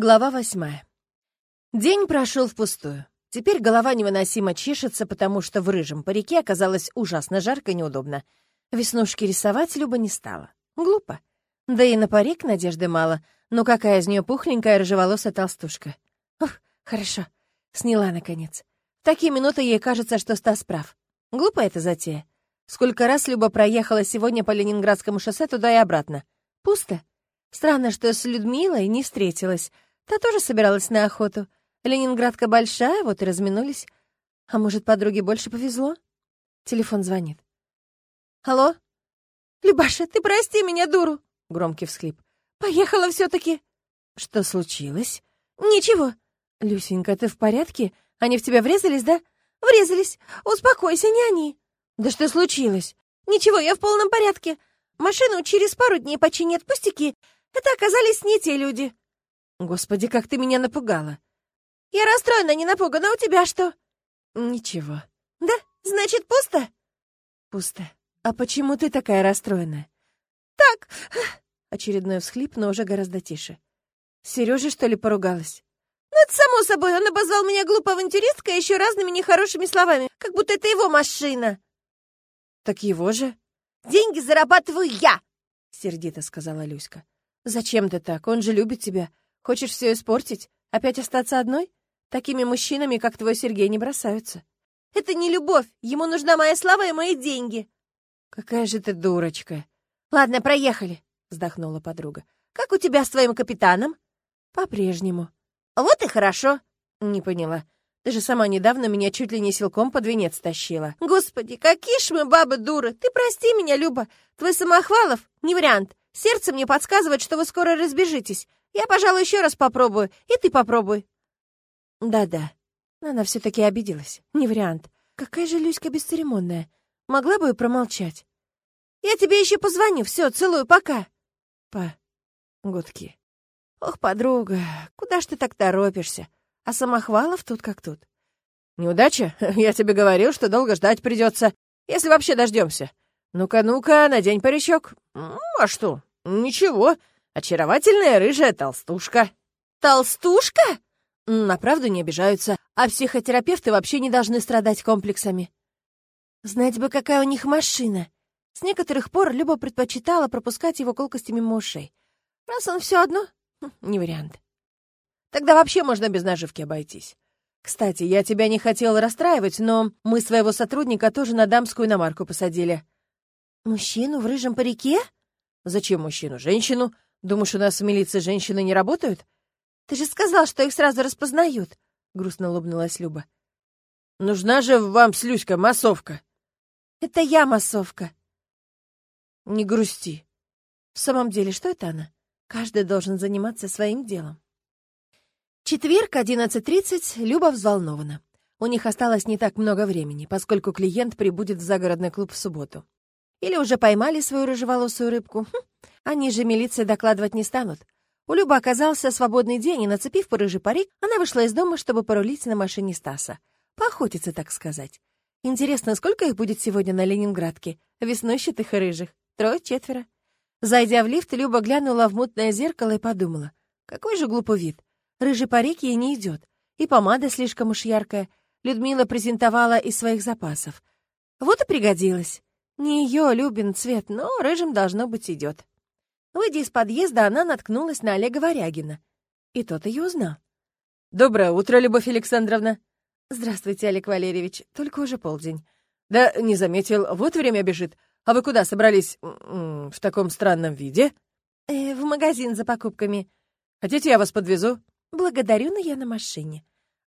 Глава восьмая. День прошел впустую. Теперь голова невыносимо чешется, потому что в рыжем парике оказалось ужасно жарко и неудобно. Веснушки рисовать Люба не стала. Глупо. Да и на парик надежды мало. Ну какая из нее пухленькая рыжеволосая толстушка. Ух, хорошо. Сняла, наконец. В такие минуты ей кажется, что Стас прав. Глупо эта затея. Сколько раз Люба проехала сегодня по Ленинградскому шоссе туда и обратно. Пусто. Странно, что с Людмилой не встретилась. Та тоже собиралась на охоту. Ленинградка большая, вот и разминулись. А может, подруге больше повезло? Телефон звонит. «Алло?» «Любаша, ты прости меня, дуру!» Громкий всхлип. «Поехала все таки «Что случилось?» «Ничего». «Люсенька, ты в порядке? Они в тебя врезались, да?» «Врезались. Успокойся, не они». «Да что случилось?» «Ничего, я в полном порядке. Машину через пару дней починят пустяки. Это оказались не те люди». Господи, как ты меня напугала. Я расстроена, не напугана. У тебя что? Ничего. Да? Значит, пусто? Пусто. А почему ты такая расстроенная? Так. Очередной всхлип, но уже гораздо тише. Сережа, что ли, поругалась? Ну, это само собой. Он обозвал меня глупой авантюристкой еще разными нехорошими словами, как будто это его машина. Так его же. Деньги зарабатываю я, сердито сказала Люська. Зачем ты так? Он же любит тебя. Хочешь все испортить? Опять остаться одной? Такими мужчинами, как твой Сергей, не бросаются. Это не любовь. Ему нужна моя слава и мои деньги. Какая же ты дурочка. Ладно, проехали, вздохнула подруга. Как у тебя с твоим капитаном? По-прежнему. Вот и хорошо. Не поняла. Ты же сама недавно меня чуть ли не силком под венец тащила. Господи, какие ж мы бабы дуры. Ты прости меня, Люба. Твой Самохвалов не вариант. Сердце мне подсказывает, что вы скоро разбежитесь. Я, пожалуй, еще раз попробую, и ты попробуй. Да-да. Она все-таки обиделась. Не вариант. Какая же Люська бесцеремонная. Могла бы промолчать. Я тебе еще позвоню. Все, целую, пока. По. Гудки. Ох, подруга, куда ж ты так торопишься? А Самохвалов тут как тут. Неудача? Я тебе говорил, что долго ждать придется, если вообще дождемся. Ну-ка, ну-ка, надень паричок. А что? Ничего. Очаровательная рыжая толстушка». «Толстушка?» На правду не обижаются, а психотерапевты вообще не должны страдать комплексами. Знать бы, какая у них машина. С некоторых пор Люба предпочитала пропускать его колкости мимо ушей. Раз он все одно, хм, не вариант. Тогда вообще можно без наживки обойтись. Кстати, я тебя не хотела расстраивать, но мы своего сотрудника тоже на дамскую иномарку посадили. Мужчину в рыжем парике? Зачем мужчину? Женщину? Думаешь, у нас в милиции женщины не работают? Ты же сказал, что их сразу распознают, грустно улыбнулась Люба. Нужна же вам, Слюська, массовка. Это я массовка. Не грусти. В самом деле, что это она? Каждый должен заниматься своим делом. Четверг, 11.30, Люба взволнована. У них осталось не так много времени, поскольку клиент прибудет в загородный клуб в субботу. Или уже поймали свою рыжеволосую рыбку. Хм, они же милиции докладывать не станут. У Любы оказался свободный день, и, нацепив по рыжий парик, она вышла из дома, чтобы порулить на машине Стаса. Поохотиться, так сказать. Интересно, сколько их будет сегодня на Ленинградке? Веснущатых и рыжих. Трое-четверо. Зайдя в лифт, Люба глянула в мутное зеркало и подумала. Какой же глупый вид. Рыжий парик ей не идет. И помада слишком уж яркая. Людмила презентовала из своих запасов. Вот и пригодилась. Не ее Любин цвет, но рыжим должно быть идет. Выйдя из подъезда, она наткнулась на Олега Варягина. И тот ее узнал. «Доброе утро, Любовь Александровна!» «Здравствуйте, Олег Валерьевич, только уже полдень». «Да не заметил, вот время бежит. А вы куда собрались в таком странном виде?» э, «В магазин за покупками». «Хотите, я вас подвезу?» «Благодарю, но я на машине».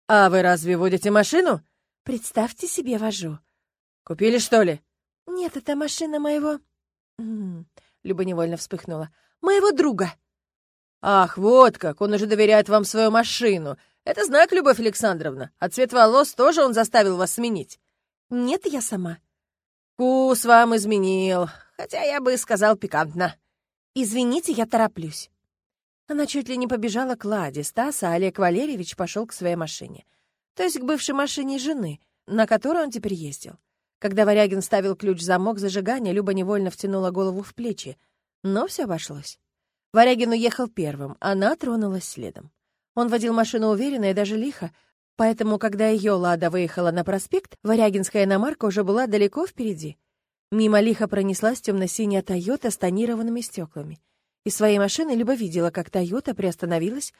«А вы разве водите машину?» «Представьте себе, вожу». «Купили, что ли?» «Нет, это машина моего...» Люба невольно вспыхнула. «Моего друга!» «Ах, вот как! Он уже доверяет вам свою машину. Это знак, Любовь Александровна. А цвет волос тоже он заставил вас сменить?» «Нет, я сама». «Вкус вам изменил. Хотя я бы сказал пикантно». «Извините, я тороплюсь». Она чуть ли не побежала к Ладе Стаса, а Олег Валерьевич пошел к своей машине. То есть к бывшей машине жены, на которой он теперь ездил. Когда Варягин ставил ключ в замок зажигания, Люба невольно втянула голову в плечи. Но все обошлось. Варягин уехал первым, она тронулась следом. Он водил машину уверенно и даже лихо, поэтому, когда ее «Лада» выехала на проспект, Варягинская иномарка уже была далеко впереди. Мимо лихо пронеслась темно-синяя «Тойота» с тонированными стеклами. Из своей машины Люба видела, как «Тойота» приостановилась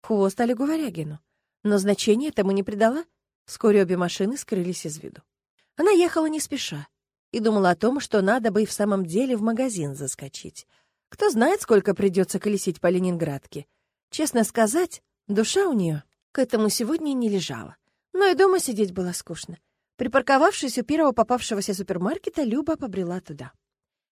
хвост Олегу Варягину. Но значения этому не придала. Вскоре обе машины скрылись из виду. Она ехала не спеша и думала о том, что надо бы и в самом деле в магазин заскочить. Кто знает, сколько придется колесить по Ленинградке. Честно сказать, душа у нее к этому сегодня не лежала. Но и дома сидеть было скучно. Припарковавшись у первого попавшегося супермаркета, Люба побрела туда.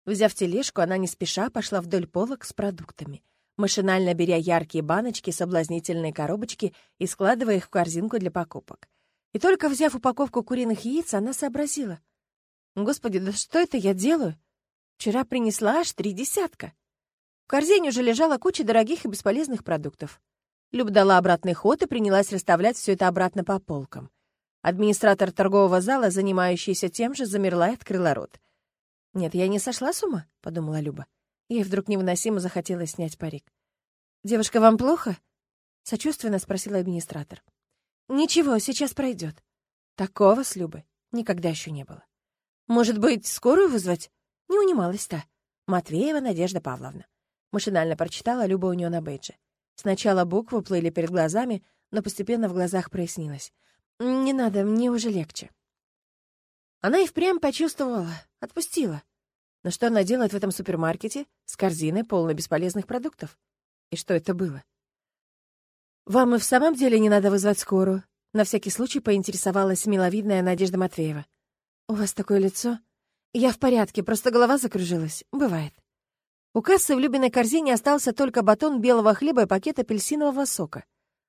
Взяв тележку, она не спеша пошла вдоль полок с продуктами, машинально беря яркие баночки, соблазнительные коробочки и складывая их в корзинку для покупок. И только взяв упаковку куриных яиц, она сообразила. «Господи, да что это я делаю? Вчера принесла аж три десятка». В корзине уже лежала куча дорогих и бесполезных продуктов. Люб дала обратный ход и принялась расставлять все это обратно по полкам. Администратор торгового зала, занимающийся тем же, замерла и открыла рот. «Нет, я не сошла с ума», — подумала Люба. Ей вдруг невыносимо захотелось снять парик. «Девушка, вам плохо?» — сочувственно спросила администратор. «Ничего, сейчас пройдет». Такого с Любой никогда еще не было. «Может быть, скорую вызвать?» Не унималась та. Матвеева Надежда Павловна. Машинально прочитала Люба у нее на бейдже. Сначала буквы плыли перед глазами, но постепенно в глазах прояснилось. «Не надо, мне уже легче». Она и впрямь почувствовала, отпустила. Но что она делает в этом супермаркете с корзиной, полной бесполезных продуктов? И что это было? «Вам и в самом деле не надо вызвать скорую?» На всякий случай поинтересовалась миловидная Надежда Матвеева. «У вас такое лицо?» «Я в порядке, просто голова закружилась. Бывает». У кассы в Любиной корзине остался только батон белого хлеба и пакет апельсинового сока.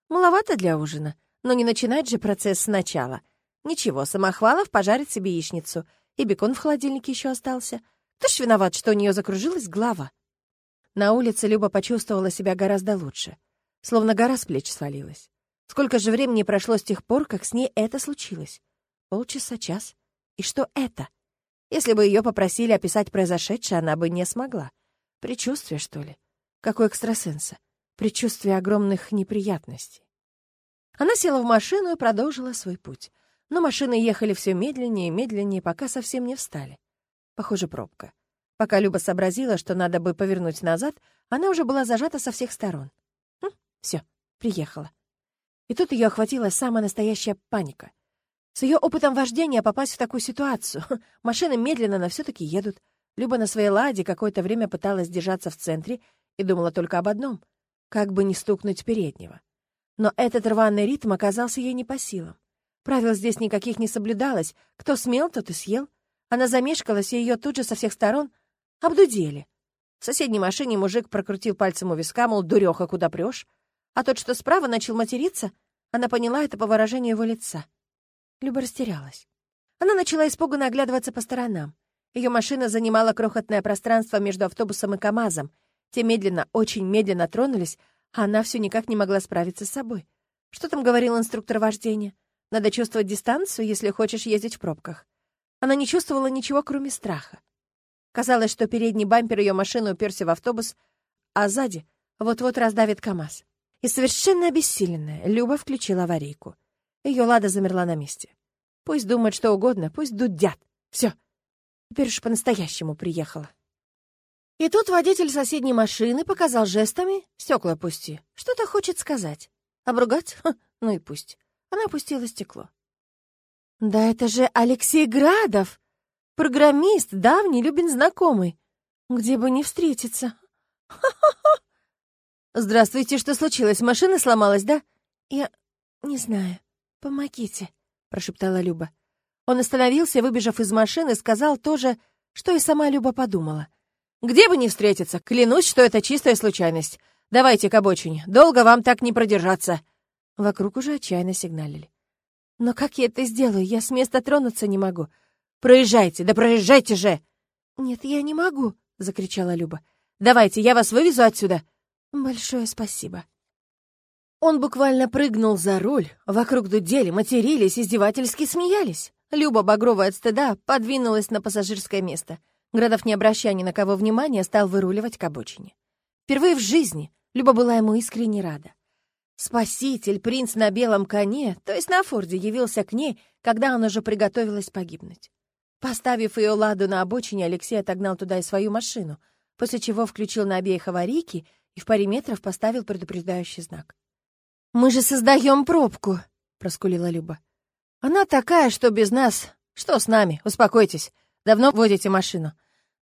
Маловато для ужина. Но не начинать же процесс сначала. Ничего, Самохвалов пожарит себе яичницу. И бекон в холодильнике еще остался. Кто ж виноват, что у нее закружилась голова? На улице Люба почувствовала себя гораздо лучше. Словно гора с плеч свалилась. Сколько же времени прошло с тех пор, как с ней это случилось? Полчаса, час. И что это? Если бы ее попросили описать произошедшее, она бы не смогла. Причувствие, что ли? Какой экстрасенса? Предчувствие огромных неприятностей. Она села в машину и продолжила свой путь. Но машины ехали все медленнее и медленнее, пока совсем не встали. Похоже, пробка. Пока Люба сообразила, что надо бы повернуть назад, она уже была зажата со всех сторон. Все, приехала. И тут ее охватила самая настоящая паника. С ее опытом вождения попасть в такую ситуацию. Машины медленно, но все-таки едут. Люба на своей ладе какое-то время пыталась держаться в центре и думала только об одном — как бы не стукнуть переднего. Но этот рваный ритм оказался ей не по силам. Правил здесь никаких не соблюдалось. Кто смел, тот и съел. Она замешкалась, и ее тут же со всех сторон обдудели. В соседней машине мужик прокрутил пальцем у виска, мол, дуреха, куда прешь? А тот, что справа, начал материться. Она поняла это по выражению его лица. Люба растерялась. Она начала испуганно оглядываться по сторонам. Ее машина занимала крохотное пространство между автобусом и КАМАЗом. Те медленно, очень медленно тронулись, а она все никак не могла справиться с собой. Что там говорил инструктор вождения? Надо чувствовать дистанцию, если хочешь ездить в пробках. Она не чувствовала ничего, кроме страха. Казалось, что передний бампер ее машины уперся в автобус, а сзади вот-вот раздавит КамАЗ. И совершенно обессиленная, Люба включила аварийку. Ее Лада замерла на месте. Пусть думают что угодно, пусть дудят. Все. Теперь уж по-настоящему приехала. И тут водитель соседней машины показал жестами «Стекла опусти». Что-то хочет сказать. Обругать? Ха, ну и пусть. Она опустила стекло. «Да это же Алексей Градов! Программист, давний, Любин знакомый. Где бы не встретиться. Ха-ха-ха!» «Здравствуйте, что случилось? Машина сломалась, да?» «Я не знаю. Помогите», — прошептала Люба. Он остановился, выбежав из машины, сказал то же, что и сама Люба подумала — где бы ни встретиться, клянусь, что это чистая случайность. Давайте к обочине, долго вам так не продержаться». Вокруг уже отчаянно сигналили. «Но как я это сделаю? Я с места тронуться не могу». «Проезжайте, да проезжайте же!» «Нет, я не могу», — закричала Люба. «Давайте, я вас вывезу отсюда». «Большое спасибо». Он буквально прыгнул за руль. Вокруг дудели, матерились, издевательски смеялись. Люба, багровая от стыда, подвинулась на пассажирское место — Градов, не обращая ни на кого внимания, стал выруливать к обочине. Впервые в жизни Люба была ему искренне рада. Спаситель, принц на белом коне, то есть на Форде, явился к ней, когда она уже приготовилась погибнуть. Поставив ее ладу на обочине, Алексей отогнал туда и свою машину, после чего включил на обеих аварийки в паре метров поставил предупреждающий знак. «Мы же создаем пробку!» — проскулила Люба. «Она такая, что без нас... Что с нами? Успокойтесь. Давно водите машину?»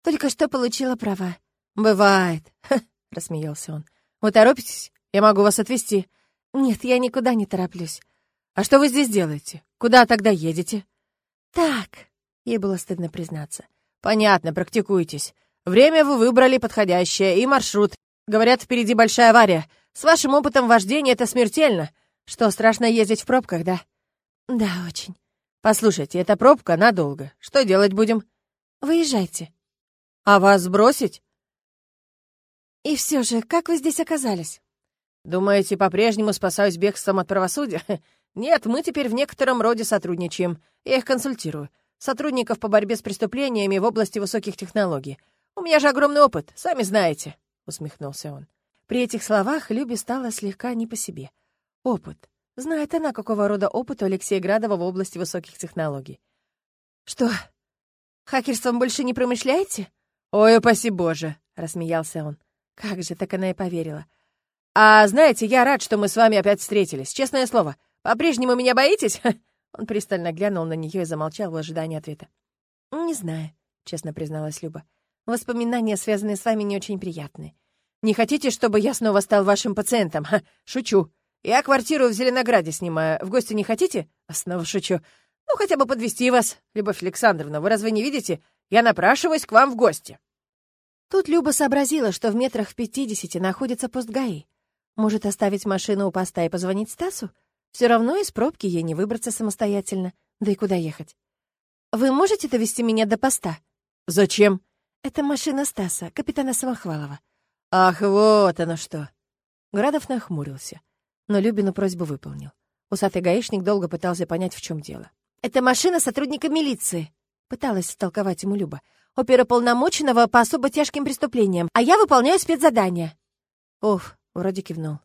«Только что получила права». «Бывает», — рассмеялся он. «Вы торопитесь? Я могу вас отвезти». «Нет, я никуда не тороплюсь». «А что вы здесь делаете? Куда тогда едете?» «Так», — ей было стыдно признаться. «Понятно, практикуйтесь. Время вы выбрали подходящее, и маршрут. Говорят, впереди большая авария. С вашим опытом вождения это смертельно. Что, страшно ездить в пробках, да?» «Да, очень». «Послушайте, эта пробка надолго. Что делать будем?» «Выезжайте». «А вас сбросить?» «И все же, как вы здесь оказались?» Думаете, по-прежнему спасаюсь бегством от правосудия? Нет, мы теперь в некотором роде сотрудничаем. Я их консультирую. Сотрудников по борьбе с преступлениями в области высоких технологий. У меня же огромный опыт, сами знаете», — усмехнулся он. При этих словах Любе стало слегка не по себе. Опыт. Знает она, какого рода опыт у Алексея Градова в области высоких технологий. «Что, хакерством больше не промышляете?» «Ой, упаси Боже!» — рассмеялся он. Как же так она и поверила. «А знаете, я рад, что мы с вами опять встретились. Честное слово, по-прежнему меня боитесь?» Он пристально глянул на нее и замолчал в ожидании ответа. «Не знаю», — честно призналась Люба. «Воспоминания, связанные с вами, не очень приятные. Не хотите, чтобы я снова стал вашим пациентом? Ха, шучу. Я квартиру в Зеленограде снимаю. В гости не хотите? Снова шучу. Ну, хотя бы подвести вас, Любовь Александровна. Вы разве не видите? Я напрашиваюсь к вам в гости». Тут Люба сообразила, что в метрах в пятидесяти находится пост ГАИ. Может, оставить машину у поста и позвонить Стасу? Все равно из пробки ей не выбраться самостоятельно. Да и куда ехать? Вы можете довести меня до поста? Зачем? Это машина Стаса, капитана Самохвалова. Ах, вот оно что. Градов нахмурился, но Любину просьбу выполнил. Усатый гаишник долго пытался понять, в чем дело. «Это машина сотрудника милиции», — пыталась втолковать ему Люба. «Оперополномоченного по особо тяжким преступлениям, а я выполняю спецзадание». «Уф, Вроде кивнул.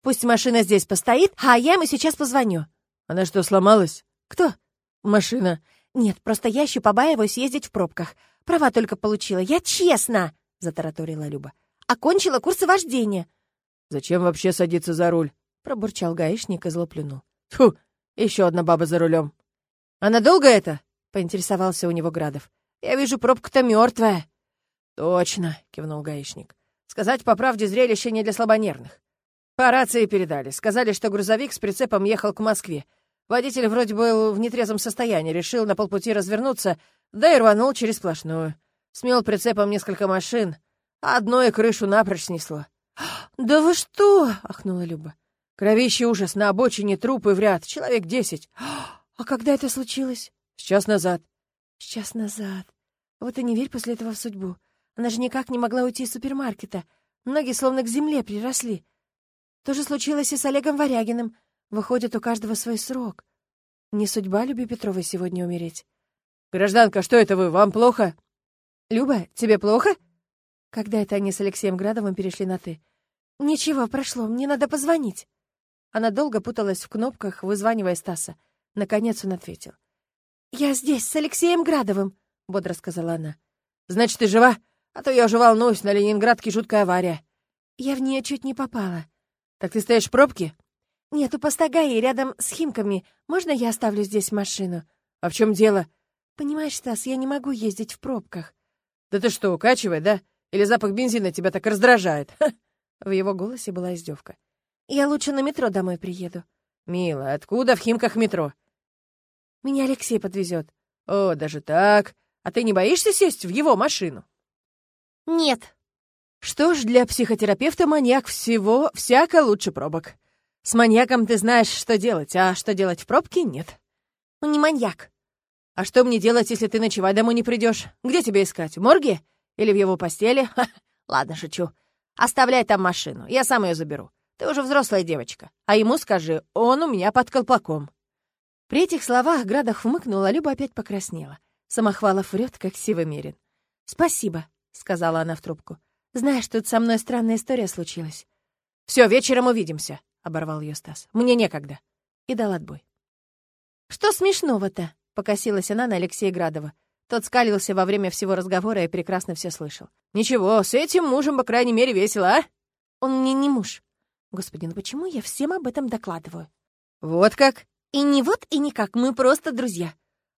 «Пусть машина здесь постоит, а я ему сейчас позвоню». «Она что, сломалась?» «Кто?» «Машина». «Нет, просто я еще побаиваюсь ездить в пробках. Права только получила. Я честно!» — затараторила Люба. «Окончила курсы вождения». «Зачем вообще садиться за руль?» — пробурчал гаишник и зло плюнул. «Фу, еще одна баба за рулем». «А надолго это?» — поинтересовался у него Градов. «Я вижу, пробка-то мертвая». «Точно», — кивнул гаишник. Сказать по правде, зрелище не для слабонервных. По рации передали. Сказали, что грузовик с прицепом ехал к Москве. Водитель вроде был в нетрезвом состоянии, решил на полпути развернуться, да и рванул через сплошную. Смел прицепом несколько машин, а одной крышу напрочь снесло. «Да вы что?» — ахнула Люба. Кровище ужас, на обочине трупы в ряд, человек десять. «А когда это случилось?» «Сейчас назад». «Сейчас назад. Вот и не верь после этого в судьбу. Она же никак не могла уйти из супермаркета. Ноги словно к земле приросли. То же случилось и с Олегом Варягиным. Выходит, у каждого свой срок. Не судьба Люби Петровой сегодня умереть. «Гражданка, что это вы? Вам плохо?» «Люба, тебе плохо?» Когда это они с Алексеем Градовым перешли на «ты»? «Ничего, прошло, мне надо позвонить». Она долго путалась в кнопках, вызванивая Стаса. Наконец он ответил. «Я здесь, с Алексеем Градовым», — бодро сказала она. «Значит, ты жива?» А то я уже волнуюсь, на Ленинградке жуткая авария. Я в нее чуть не попала. Так ты стоишь в пробке? Нет, у Пастагаи рядом с Химками. Можно я оставлю здесь машину? А в чем дело? Понимаешь, Стас, я не могу ездить в пробках. Да ты что, укачивает, да? Или запах бензина тебя так раздражает? В его голосе была издевка. Я лучше на метро домой приеду. Мила, откуда в Химках метро? Меня Алексей подвезет. О, даже так? А ты не боишься сесть в его машину? «Нет». «Что ж, для психотерапевта маньяк всего всяко лучше пробок. С маньяком ты знаешь, что делать, а что делать в пробке — нет». «Он не маньяк». «А что мне делать, если ты ночевать домой не придешь? Где тебя искать, в морге? Или в его постели? Ха, ладно, шучу. Оставляй там машину, я сам ее заберу. Ты уже взрослая девочка. А ему скажи, он у меня под колпаком». При этих словах Градах хмыкнула, а Люба опять покраснела. Самохвалов врет, как сивомерен. «Спасибо», — сказала она в трубку. «Знаешь, тут со мной странная история случилась». «Все, вечером увидимся», — оборвал ее Стас. «Мне некогда». И дал отбой. «Что смешного-то?» — покосилась она на Алексея Градова. Тот скалился во время всего разговора и прекрасно все слышал. «Ничего, с этим мужем, по крайней мере, весело, а?» «Он мне не муж». «Господи, ну почему я всем об этом докладываю?» «Вот как?» «И не вот, и никак, мы просто друзья».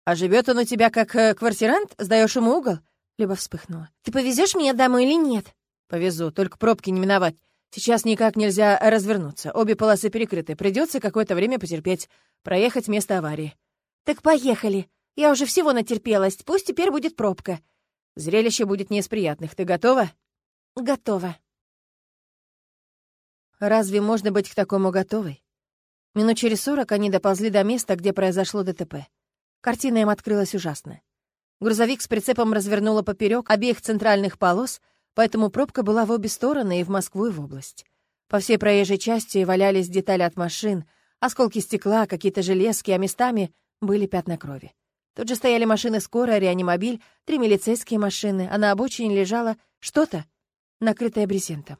«А живет он у тебя как э, квартирант? Сдаешь ему угол?» Люба вспыхнула. «Ты повезешь меня домой или нет?» «Повезу, только пробки не миновать. Сейчас никак нельзя развернуться. Обе полосы перекрыты. Придется какое-то время потерпеть, проехать место аварии». «Так поехали. Я уже всего натерпелась. Пусть теперь будет пробка». «Зрелище будет не из приятных. Ты готова?» «Готова». Разве можно быть к такому готовой? Минут через сорок они доползли до места, где произошло ДТП. Картина им открылась ужасная. Грузовик с прицепом развернуло поперек обеих центральных полос, поэтому пробка была в обе стороны и в Москву, и в область. По всей проезжей части валялись детали от машин, осколки стекла, какие-то железки, а местами были пятна крови. Тут же стояли машины скорой, реанимобиль, три милицейские машины, а на обочине лежало что-то, накрытое брезентом.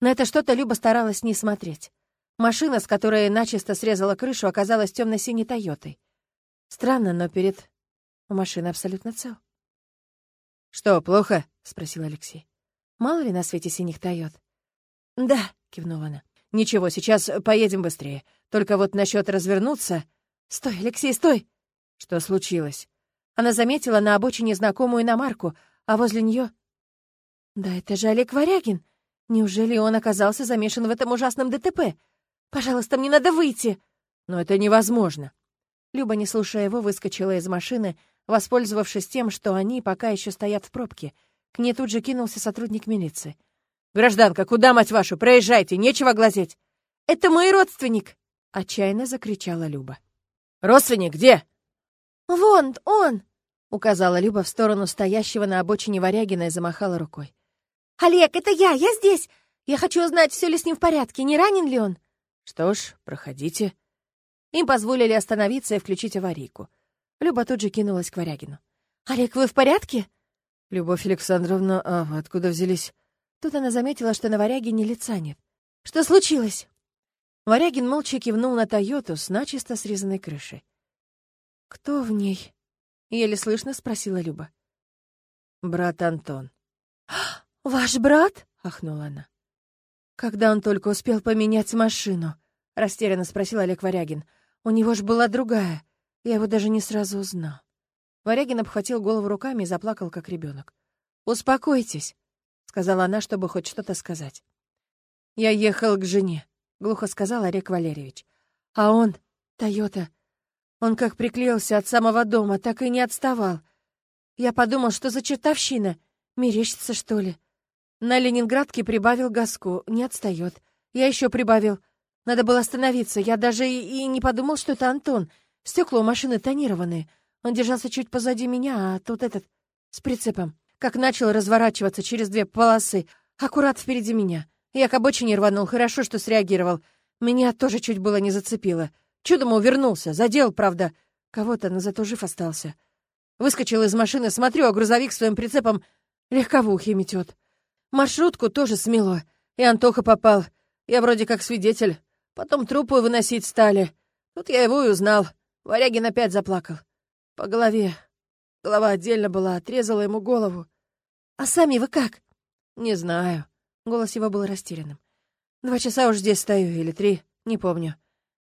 На это что-то Люба старалась не смотреть. Машина, с которой начисто срезала крышу, оказалась темно-синей «Тойотой». Странно, но перед... У машины абсолютно цел. «Что, плохо?» — спросил Алексей. «Мало ли на свете синих «Тойот». «Да», — кивнула она. «Ничего, сейчас поедем быстрее. Только вот насчет развернуться...» «Стой, Алексей, стой!» «Что случилось?» Она заметила на обочине знакомую иномарку, а возле нее... «Да это же Олег Варягин! Неужели он оказался замешан в этом ужасном ДТП? Пожалуйста, мне надо выйти!» «Но это невозможно!» Люба, не слушая его, выскочила из машины, воспользовавшись тем, что они пока еще стоят в пробке. К ней тут же кинулся сотрудник милиции. «Гражданка, куда, мать вашу? Проезжайте, нечего глазеть!» «Это мой родственник!» — отчаянно закричала Люба. «Родственник где?» «Вон он!» — указала Люба в сторону стоящего на обочине Варягина и замахала рукой. «Олег, это я, я здесь! Я хочу узнать, все ли с ним в порядке, не ранен ли он?» «Что ж, проходите». Им позволили остановиться и включить аварийку. Люба тут же кинулась к Варягину. «Олег, вы в порядке?» «Любовь Александровна, а вы откуда взялись?» Тут она заметила, что на Варягине лица нет. «Что случилось?» Варягин молча кивнул на Тойоту с начисто срезанной крышей. «Кто в ней?» — еле слышно спросила Люба. «Брат Антон». «Ваш брат?» — ахнула она. «Когда он только успел поменять машину?» — растерянно спросил Олег Варягин. «У него ж была другая. Я его даже не сразу узнал». Варягин обхватил голову руками и заплакал, как ребенок. «Успокойтесь», — сказала она, чтобы хоть что-то сказать. «Я ехал к жене», — глухо сказал Олег Валерьевич. «А он, Тойота, он как приклеился от самого дома, так и не отставал. Я подумал, что за чертовщина, мерещится, что ли. На Ленинградке прибавил газку, не отстает. Я еще прибавил. Надо было остановиться. Я даже и, и не подумал, что это Антон. Стекла у машины тонированные. Он держался чуть позади меня, а тут этот с прицепом. Как начал разворачиваться через две полосы, аккурат впереди меня. Я к обочине рванул, хорошо, что среагировал. Меня тоже чуть было не зацепило. Чудом увернулся, задел, правда, кого-то, но зато жив остался. Выскочил из машины, смотрю, а грузовик своим прицепом легковухи метет. Маршрутку тоже смело. И Антоха попал. Я вроде как свидетель. Потом трупы выносить стали. Тут я его и узнал. Варягин опять заплакал. По голове. Голова отдельно была, отрезала ему голову. «А сами вы как?» «Не знаю». Голос его был растерянным. «Два часа уж здесь стою, или три, не помню.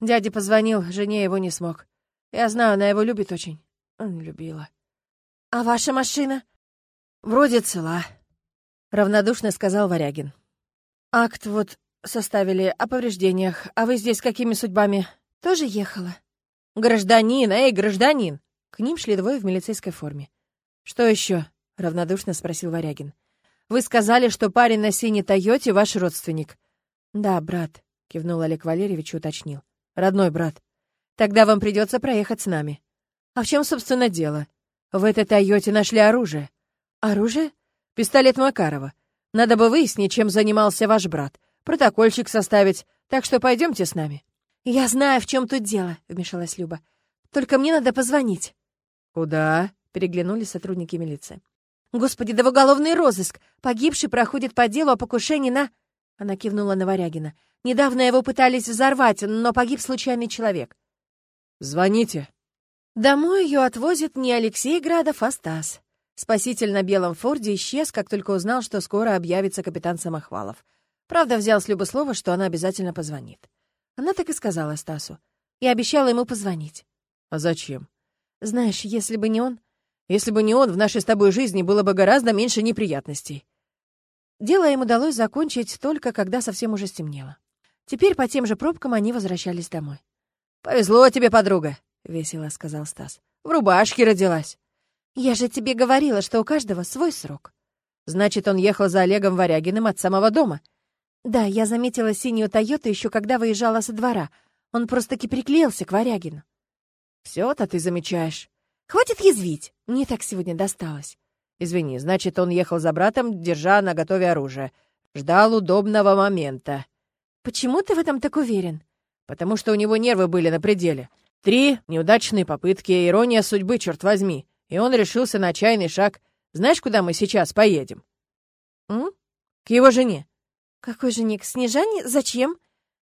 Дяде позвонил, жене его не смог. Я знаю, она его любит очень. Он любила». «А ваша машина?» «Вроде цела», равнодушно сказал Варягин. Акт вот составили о повреждениях, а вы здесь какими судьбами? Тоже ехала? Гражданин, эй, гражданин! К ним шли двое в милицейской форме. Что еще? равнодушно спросил Варягин. Вы сказали, что парень на синей Тойоте ваш родственник. Да, брат, кивнул Олег Валерьевич и уточнил. Родной брат. Тогда вам придется проехать с нами. А в чем, собственно, дело? В этой Тойоте нашли оружие. Оружие? Пистолет Макарова. Надо бы выяснить, чем занимался ваш брат. Протокольчик составить. Так что пойдемте с нами». «Я знаю, в чем тут дело», — вмешалась Люба. «Только мне надо позвонить». «Куда?» — переглянулись сотрудники милиции. «Господи, да в уголовный розыск! Погибший проходит по делу о покушении на...» Она кивнула на Варягина. «Недавно его пытались взорвать, но погиб случайный человек». «Звоните». Домой ее отвозит не Алексей Градов, а Стас. Спаситель на белом форде исчез, как только узнал, что скоро объявится капитан Самохвалов. Правда, взял с Любы слово, что она обязательно позвонит. Она так и сказала Стасу. Я обещала ему позвонить. «А зачем?» «Знаешь, если бы не он...» «Если бы не он, в нашей с тобой жизни было бы гораздо меньше неприятностей». Дело им удалось закончить только когда совсем уже стемнело. Теперь по тем же пробкам они возвращались домой. «Повезло тебе, подруга», — весело сказал Стас. «В рубашке родилась». «Я же тебе говорила, что у каждого свой срок». «Значит, он ехал за Олегом Варягиным от самого дома?» «Да, я заметила синюю Тойоту еще когда выезжала со двора. Он просто-таки приклеился к Варягину». «Все-то ты замечаешь». «Хватит язвить. Мне так сегодня досталось». «Извини, значит, он ехал за братом, держа на готове оружие. Ждал удобного момента». «Почему ты в этом так уверен?» «Потому что у него нервы были на пределе. Три неудачные попытки, ирония судьбы, черт возьми. И он решился на отчаянный шаг. Знаешь, куда мы сейчас поедем?» «М? К его жене». «Какой жене? К Снежане? Зачем?»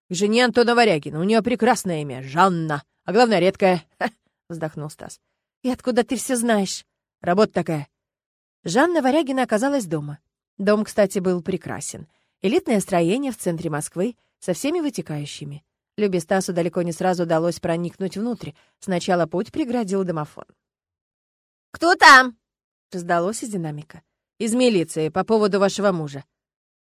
«К жене Антона Варягина. У нее прекрасное имя — Жанна. А главное, редкое. Ха!» — вздохнул Стас. «И откуда ты все знаешь?» «Работа такая». Жанна Варягина оказалась дома. Дом, кстати, был прекрасен. Элитное строение в центре Москвы со всеми вытекающими. Любе Стасу далеко не сразу удалось проникнуть внутрь. Сначала путь преградил домофон. «Кто там?» — раздалось из динамика. «Из милиции, по поводу вашего мужа».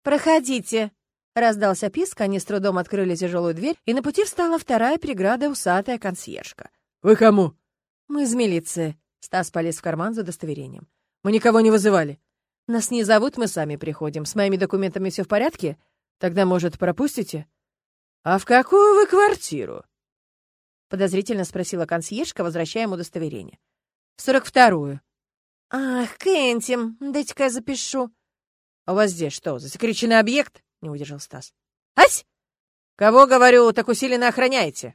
«Проходите», Раздался писк, они с трудом открыли тяжелую дверь, и на пути встала вторая преграда, усатая консьержка. «Вы кому?» «Мы из милиции». Стас полез в карман за удостоверением. «Мы никого не вызывали». «Нас не зовут, мы сами приходим. С моими документами все в порядке? Тогда, может, пропустите?» «А в какую вы квартиру?» Подозрительно спросила консьержка, возвращая ему удостоверение. «В сорок вторую». «Ах, Кентим, дайте-ка я запишу». «А у вас здесь что, засекреченный объект?» — не выдержал Стас. «Ась!» «Кого, говорю, так усиленно охраняете?»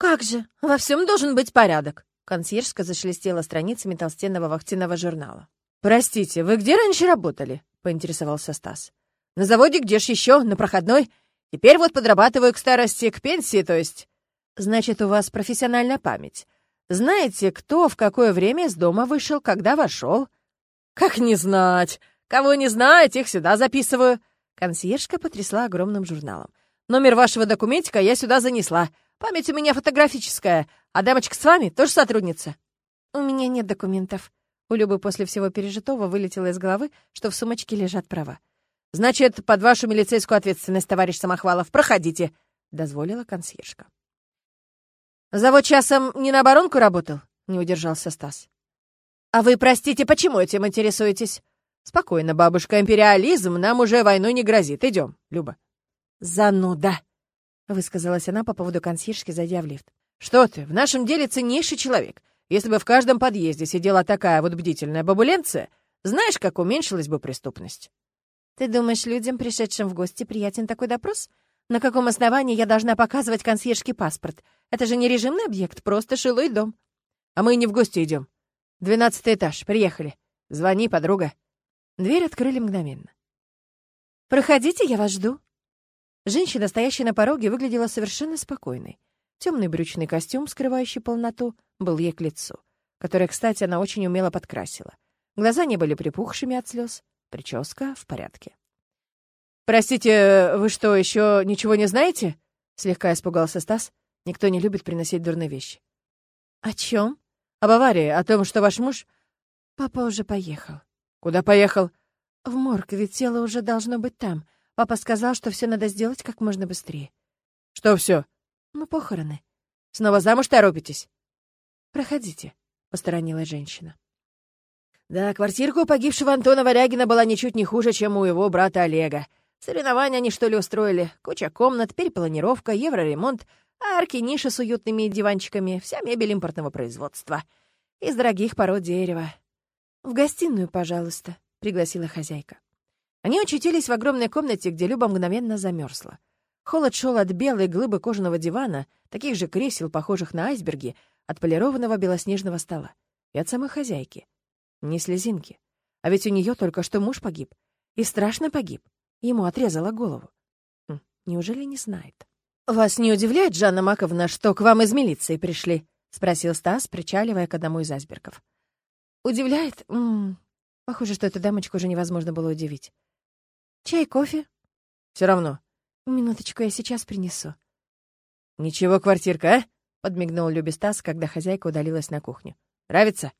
«Как же, во всем должен быть порядок!» Консьержка зашлестела страницами толстенного вахтенного журнала. «Простите, вы где раньше работали?» — поинтересовался Стас. «На заводе где ж еще? На проходной? Теперь вот подрабатываю к старости, к пенсии, то есть...» «Значит, у вас профессиональная память. Знаете, кто в какое время из дома вышел, когда вошел?» «Как не знать? Кого не знаю, тех сюда записываю. Консьержка потрясла огромным журналом. «Номер вашего документика я сюда занесла. Память у меня фотографическая. А дамочка с вами тоже сотрудница?» «У меня нет документов». У Любы после всего пережитого вылетело из головы, что в сумочке лежат права. «Значит, под вашу милицейскую ответственность, товарищ Самохвалов, проходите», — дозволила консьержка. «Завод часом не на оборонку работал?» — не удержался Стас. «А вы, простите, почему этим интересуетесь?» «Спокойно, бабушка, империализм нам уже войной не грозит. Идем, Люба». «Зануда!» — высказалась она по поводу консьержки, зайдя в лифт. «Что ты, в нашем деле ценнейший человек. Если бы в каждом подъезде сидела такая вот бдительная бабуленция, знаешь, как уменьшилась бы преступность?» «Ты думаешь, людям, пришедшим в гости, приятен такой допрос? На каком основании я должна показывать консьержке паспорт? Это же не режимный объект, просто жилой дом». «А мы не в гости идем. Двенадцатый этаж, приехали. Звони, подруга». Дверь открыли мгновенно. «Проходите, я вас жду». Женщина, стоящая на пороге, выглядела совершенно спокойной. Темный брючный костюм, скрывающий полноту, был ей к лицу, которое, кстати, она очень умело подкрасила. Глаза не были припухшими от слез, прическа в порядке. «Простите, вы что, еще ничего не знаете?» — слегка испугался Стас. Никто не любит приносить дурные вещи. «О чем?» «Об аварии, о том, что ваш муж...» «Папа уже поехал». «Куда поехал?» «В морг, ведь тело уже должно быть там. Папа сказал, что все надо сделать как можно быстрее». «Что все?» «Ну, похороны». «Снова замуж торопитесь?» «Проходите», — посторонилась женщина. Да, квартирка у погибшего Антона Варягина была ничуть не хуже, чем у его брата Олега. Соревнования они, что ли, устроили? Куча комнат, перепланировка, евроремонт, арки, ниши с уютными диванчиками, вся мебель импортного производства. Из дорогих пород дерева. «В гостиную, пожалуйста», — пригласила хозяйка. Они очутились в огромной комнате, где Люба мгновенно замерзла. Холод шел от белой глыбы кожаного дивана, таких же кресел, похожих на айсберги, от полированного белоснежного стола. И от самой хозяйки. Ни слезинки. А ведь у нее только что муж погиб. И страшно погиб. Ему отрезала голову. Хм, неужели не знает? «Вас не удивляет, Жанна Маковна, что к вам из милиции пришли?» — спросил Стас, причаливая к одному из айсбергов. «Удивляет? М -м, похоже, что эту дамочку уже невозможно было удивить. Чай, кофе?» «Все равно». «Минуточку, я сейчас принесу». «Ничего, квартирка, а?» — подмигнул Любе Стас, когда хозяйка удалилась на кухню. «Нравится?»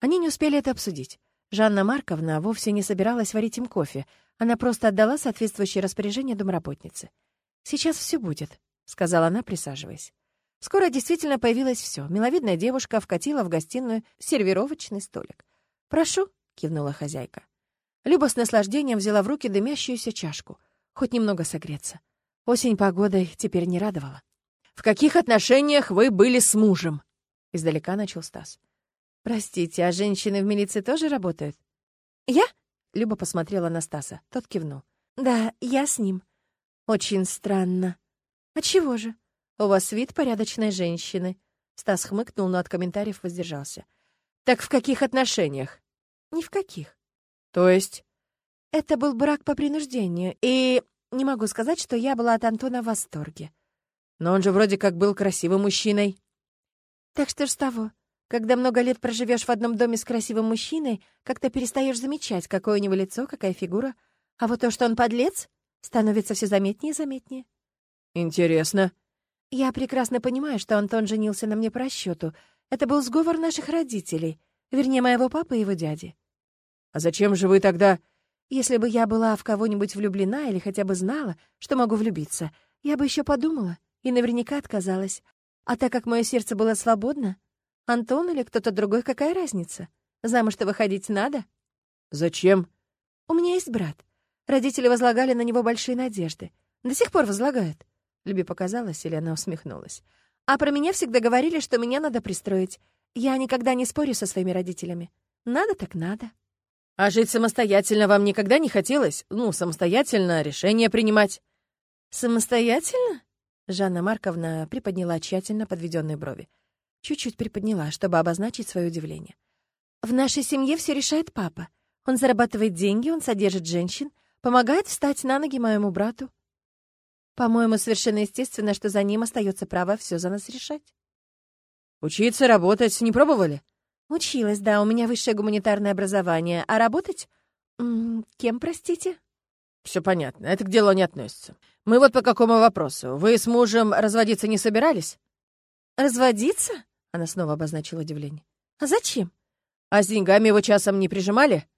Они не успели это обсудить. Жанна Марковна вовсе не собиралась варить им кофе. Она просто отдала соответствующее распоряжение домработнице. «Сейчас все будет», — сказала она, присаживаясь. Скоро действительно появилось все. Миловидная девушка вкатила в гостиную сервировочный столик. «Прошу», — кивнула хозяйка. Люба с наслаждением взяла в руки дымящуюся чашку. Хоть немного согреться. Осень погодой теперь не радовала. «В каких отношениях вы были с мужем?» Издалека начал Стас. «Простите, а женщины в милиции тоже работают?» «Я?» — Люба посмотрела на Стаса. Тот кивнул. «Да, я с ним». «Очень странно». «А чего же?» «У вас вид порядочной женщины». Стас хмыкнул, но от комментариев воздержался. «Так в каких отношениях?» «Ни в каких». «То есть?» «Это был брак по принуждению, и не могу сказать, что я была от Антона в восторге». «Но он же вроде как был красивым мужчиной». «Так что ж с того? Когда много лет проживешь в одном доме с красивым мужчиной, как-то перестаешь замечать, какое у него лицо, какая фигура. А вот то, что он подлец, становится все заметнее и заметнее. Интересно. Я прекрасно понимаю, что Антон женился на мне по расчету. Это был сговор наших родителей, вернее, моего папы и его дяди. А зачем же вы тогда... Если бы я была в кого-нибудь влюблена или хотя бы знала, что могу влюбиться, я бы еще подумала и наверняка отказалась. А так как мое сердце было свободно, Антон или кто-то другой, какая разница? Замуж-то выходить надо. Зачем? У меня есть брат. Родители возлагали на него большие надежды. До сих пор возлагают. Люби показалось, или она усмехнулась. А про меня всегда говорили, что меня надо пристроить. Я никогда не спорю со своими родителями. Надо так надо. А жить самостоятельно вам никогда не хотелось? Ну, самостоятельно решение принимать? Самостоятельно? Жанна Марковна приподняла тщательно подведенные брови. Чуть-чуть приподняла, чтобы обозначить свое удивление. «В нашей семье все решает папа. Он зарабатывает деньги, он содержит женщин, помогает встать на ноги моему брату. По-моему, совершенно естественно, что за ним остается право все за нас решать». «Учиться, работать не пробовали?» «Училась, да, у меня высшее гуманитарное образование. А работать? М -м, кем, простите?» «Все понятно, это к делу не относится. Мы вот по какому вопросу. Вы с мужем разводиться не собирались?» «Разводиться?» Она снова обозначила удивление. «А зачем?» «А с деньгами его часом не прижимали?»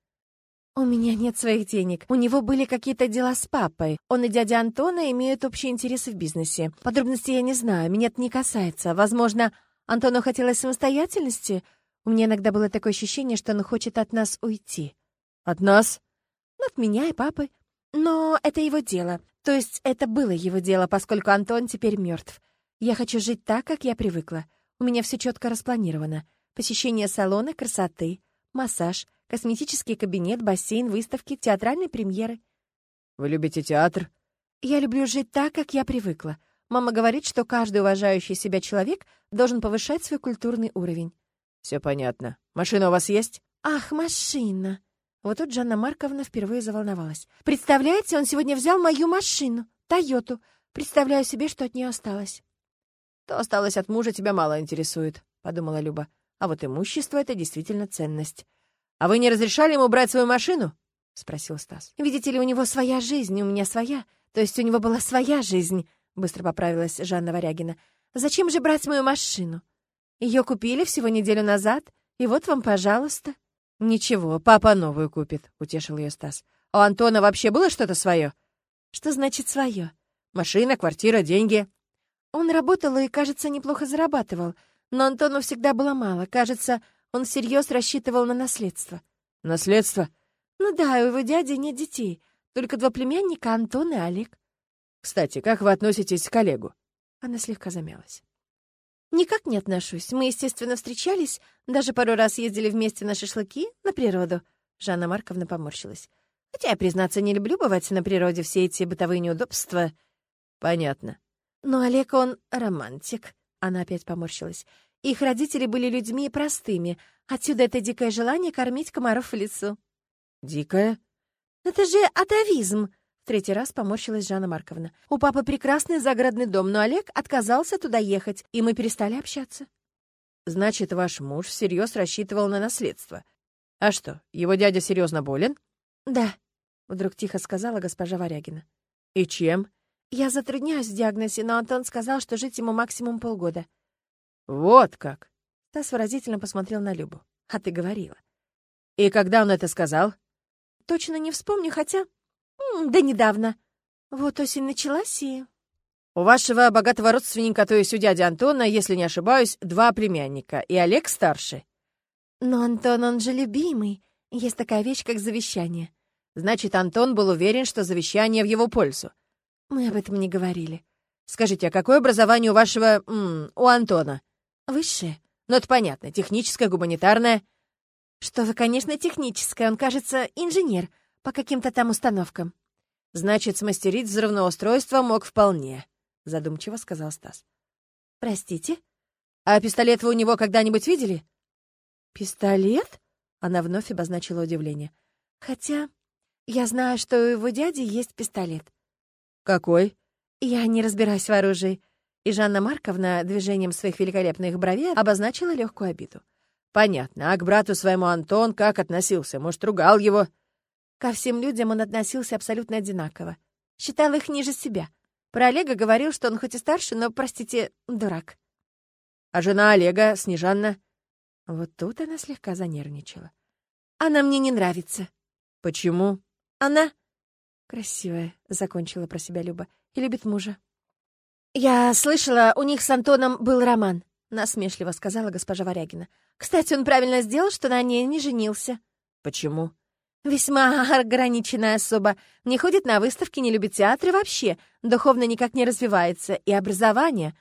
«У меня нет своих денег. У него были какие-то дела с папой. Он и дядя Антона имеют общие интересы в бизнесе. Подробностей я не знаю, меня это не касается. Возможно, Антону хотелось самостоятельности? У меня иногда было такое ощущение, что он хочет от нас уйти». «От нас?» ну, «От меня и папы. Но это его дело. То есть это было его дело, поскольку Антон теперь мертв. Я хочу жить так, как я привыкла. У меня все четко распланировано. Посещение салона красоты, массаж, косметический кабинет, бассейн, выставки, театральные премьеры. Вы любите театр? Я люблю жить так, как я привыкла. Мама говорит, что каждый уважающий себя человек должен повышать свой культурный уровень. Все понятно. Машина у вас есть? Ах, машина. Вот тут Жанна Марковна впервые заволновалась. Представляете, он сегодня взял мою машину, Тойоту. Представляю себе, что от нее осталось. То осталось от мужа тебя мало интересует», — подумала Люба. «А вот имущество — это действительно ценность. А вы не разрешали ему брать свою машину?» — спросил Стас. «Видите ли, у него своя жизнь, у меня своя. То есть у него была своя жизнь», — быстро поправилась Жанна Варягина. «Зачем же брать мою машину? Ее купили всего неделю назад, и вот вам, пожалуйста». «Ничего, папа новую купит», — утешил ее Стас. «А у Антона вообще было что-то свое?» «Что значит свое?» «Машина, квартира, деньги». Он работал и, кажется, неплохо зарабатывал, но Антону всегда было мало. Кажется, он всерьез рассчитывал на наследство. Наследство? Ну да, у его дяди нет детей. Только два племянника, Антон и Олег. Кстати, как вы относитесь к коллегу? Она слегка замялась. Никак не отношусь. Мы, естественно, встречались, даже пару раз ездили вместе на шашлыки, на природу. Жанна Марковна поморщилась. Хотя я, признаться, не люблю бывать на природе, все эти бытовые неудобства. Понятно. Но Олег, он романтик. Она опять поморщилась. Их родители были людьми простыми. Отсюда это дикое желание кормить комаров в лесу. Дикое? Это же атовизм. В третий раз поморщилась Жанна Марковна. «У папы прекрасный загородный дом, но Олег отказался туда ехать, и мы перестали общаться». «Значит, ваш муж всерьез рассчитывал на наследство. А что, его дядя серьезно болен?» «Да», — вдруг тихо сказала госпожа Варягина. «И чем?» «Я затрудняюсь в диагнозе, но Антон сказал, что жить ему максимум полгода». «Вот как!» Стас выразительно посмотрел на Любу. «А ты говорила». «И когда он это сказал?» «Точно не вспомню, хотя...» «Да недавно. Вот осень началась и...» «У вашего богатого родственника, то есть у дяди Антона, если не ошибаюсь, два племянника, и Олег старший». «Но Антон, он же любимый. Есть такая вещь, как завещание». «Значит, Антон был уверен, что завещание в его пользу». «Мы об этом не говорили». «Скажите, а какое образование у вашего... М, у Антона?» «Высшее». «Ну, это понятно. Техническое, гуманитарное». «Что вы, конечно, техническое. Он, кажется, инженер по каким-то там установкам». «Значит, смастерить взрывное устройство мог вполне», — задумчиво сказал Стас. «Простите?» «А пистолет вы у него когда-нибудь видели?» «Пистолет?» — она вновь обозначила удивление. «Хотя я знаю, что у его дяди есть пистолет». «Какой?» «Я не разбираюсь в оружии». И Жанна Марковна движением своих великолепных бровей обозначила легкую обиду. «Понятно. А к брату своему Антон как относился? Может, ругал его?» Ко всем людям он относился абсолютно одинаково. Считал их ниже себя. Про Олега говорил, что он хоть и старше, но, простите, дурак. А жена Олега, Снежанна? Вот тут она слегка занервничала. Она мне не нравится. Почему? Она красивая, закончила про себя Люба, и любит мужа. Я слышала, у них с Антоном был роман, насмешливо сказала госпожа Варягина. Кстати, он правильно сделал, что на ней не женился. Почему? Весьма ограниченная особа. Не ходит на выставки, не любит театры вообще. Духовно никак не развивается. И образование.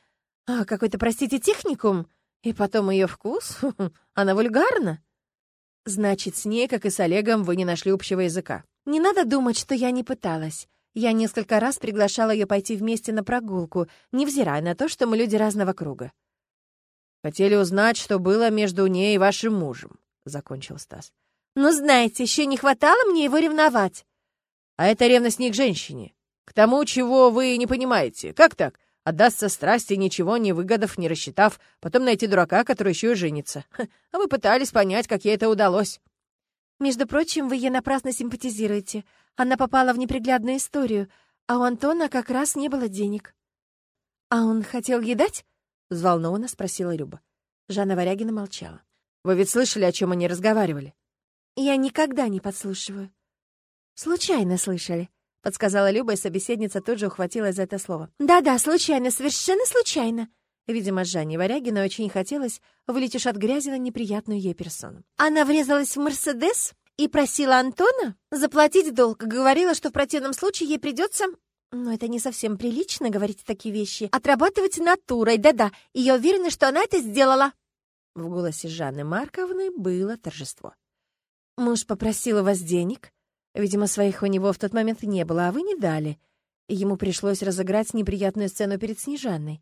А, какой-то, простите, техникум. И потом ее вкус. Она вульгарна. Значит, с ней, как и с Олегом, вы не нашли общего языка. Не надо думать, что я не пыталась. Я несколько раз приглашала ее пойти вместе на прогулку, невзирая на то, что мы люди разного круга. Хотели узнать, что было между ней и вашим мужем, — закончил Стас. Но знаете, еще не хватало мне его ревновать. А это ревность не к женщине. К тому, чего вы не понимаете. Как так? Отдастся страсти, ничего не выгодав, не рассчитав, потом найти дурака, который еще и женится. А вы пытались понять, как ей это удалось. Между прочим, вы ей напрасно симпатизируете. Она попала в неприглядную историю, а у Антона как раз не было денег. «А он хотел ей дать?» — взволнованно спросила Люба. Жанна Варягина молчала. «Вы ведь слышали, о чем они разговаривали?» Я никогда не подслушиваю. Случайно слышали, подсказала Люба, и собеседница тут же ухватилась за это слово. Да-да, случайно, совершенно случайно. Видимо, Жанне Варягиной очень хотелось вылетишь от грязи на неприятную ей персону. Она врезалась в «Мерседес» и просила Антона заплатить долг. Говорила, что в противном случае ей придется... Но это не совсем прилично говорить такие вещи. Отрабатывать натурой, да-да. И я уверена, что она это сделала. В голосе Жанны Марковны было торжество. Муж попросил у вас денег. Видимо, своих у него в тот момент не было, а вы не дали. И ему пришлось разыграть неприятную сцену перед Снежанной.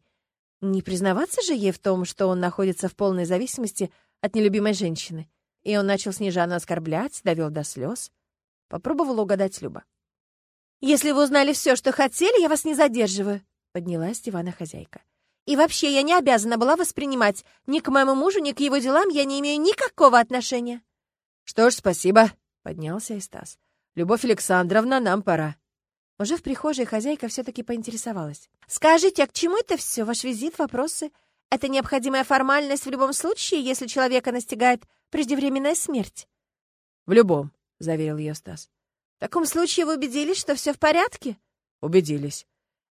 Не признаваться же ей в том, что он находится в полной зависимости от нелюбимой женщины. И он начал Снежану оскорблять, довел до слез. Попробовала угадать Люба. «Если вы узнали все, что хотели, я вас не задерживаю», — поднялась дивана хозяйка. «И вообще, я не обязана была воспринимать. Ни к моему мужу, ни к его делам я не имею никакого отношения». «Что ж, спасибо», — поднялся и Стас. «Любовь Александровна, нам пора». Уже в прихожей хозяйка все-таки поинтересовалась. «Скажите, а к чему это все? Ваш визит, вопросы? Это необходимая формальность в любом случае, если человека настигает преждевременная смерть?» «В любом», — заверил ее Стас. «В таком случае вы убедились, что все в порядке?» «Убедились».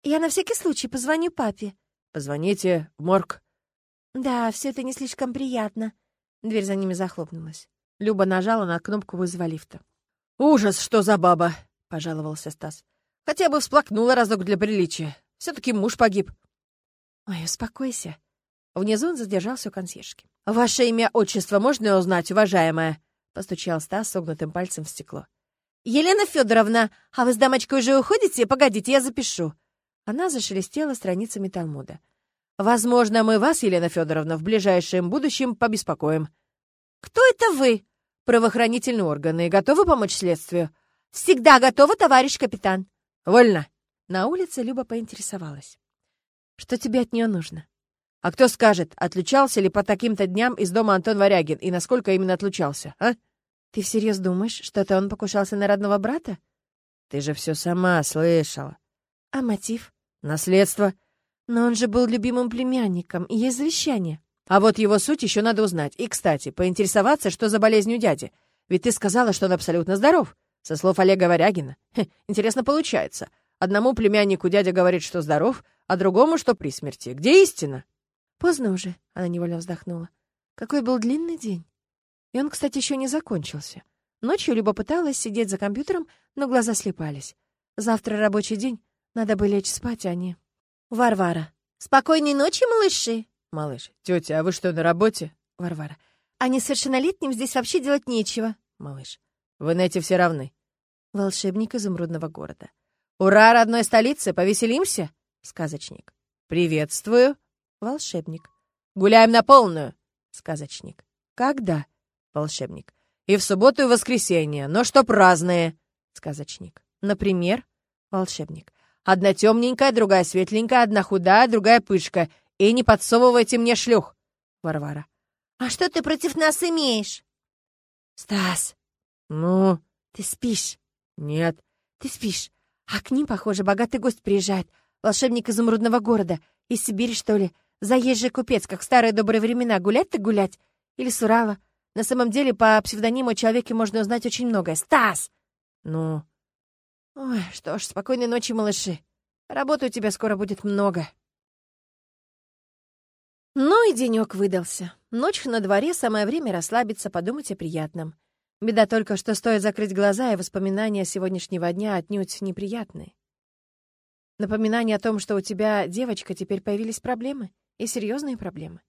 «Я на всякий случай позвоню папе». «Позвоните в морг». «Да, все это не слишком приятно». Дверь за ними захлопнулась. Люба нажала на кнопку вызова лифта. «Ужас, что за баба!» — пожаловался Стас. «Хотя бы всплакнула разок для приличия. Все-таки муж погиб». «Ой, успокойся». Внизу он задержался у консьержки. «Ваше имя, отчество можно узнать, уважаемая?» — постучал Стас согнутым пальцем в стекло. «Елена Федоровна, а вы с дамочкой уже уходите? Погодите, я запишу». Она зашелестела страницами Талмуда. «Возможно, мы вас, Елена Федоровна, в ближайшем будущем побеспокоим», «Кто это вы?» «Правоохранительные органы. Готовы помочь следствию?» «Всегда готова, товарищ капитан». Вольно!» На улице Люба поинтересовалась. «Что тебе от нее нужно?» «А кто скажет, отлучался ли по таким-то дням из дома Антон Варягин и насколько именно отлучался, а?» «Ты всерьез думаешь, что это он покушался на родного брата?» «Ты же все сама слышала». «А мотив?» «Наследство». «Но он же был любимым племянником, и есть завещание». «А вот его суть еще надо узнать. И, кстати, поинтересоваться, что за болезнь у дяди. Ведь ты сказала, что он абсолютно здоров. Со слов Олега Варягина. Хе, интересно получается. Одному племяннику дядя говорит, что здоров, а другому, что при смерти. Где истина? Поздно уже, она невольно вздохнула. Какой был длинный день. И он, кстати, еще не закончился. Ночью Люба пыталась сидеть за компьютером, но глаза слепались. Завтра рабочий день, надо бы лечь спать, а не... Варвара. Спокойной ночи, малыши. Малыш. Тетя, а вы что, на работе? Варвара. А несовершеннолетним здесь вообще делать нечего. Малыш. Вы на эти все равны. Волшебник изумрудного города. Ура, родной столице, повеселимся? Сказочник. Приветствую. Волшебник. Гуляем на полную. Сказочник. Когда? Волшебник. И в субботу, и в воскресенье, но что праздные. Сказочник. Например? Волшебник. Одна темненькая, другая светленькая, одна худая, другая пышка. И не подсовывайте мне шлюх. Варвара. А что ты против нас имеешь? Стас. Ну? Ты спишь? Нет. Ты спишь. А к ним, похоже, богатый гость приезжает. Волшебник изумрудного города. Из Сибири, что ли? Заезжий купец, как в старые добрые времена. Гулять так гулять. Или с Урала. На самом деле, по псевдониму о человеке можно узнать очень многое. Стас! Ну? Ой, что ж, спокойной ночи, малыши. Работы у тебя скоро будет много. Ну и денек выдался. Ночь на дворе, самое время расслабиться, подумать о приятном. Беда только, что стоит закрыть глаза, и воспоминания сегодняшнего дня отнюдь неприятные. Напоминание о том, что у тебя, девочка, теперь появились проблемы, и серьезные проблемы.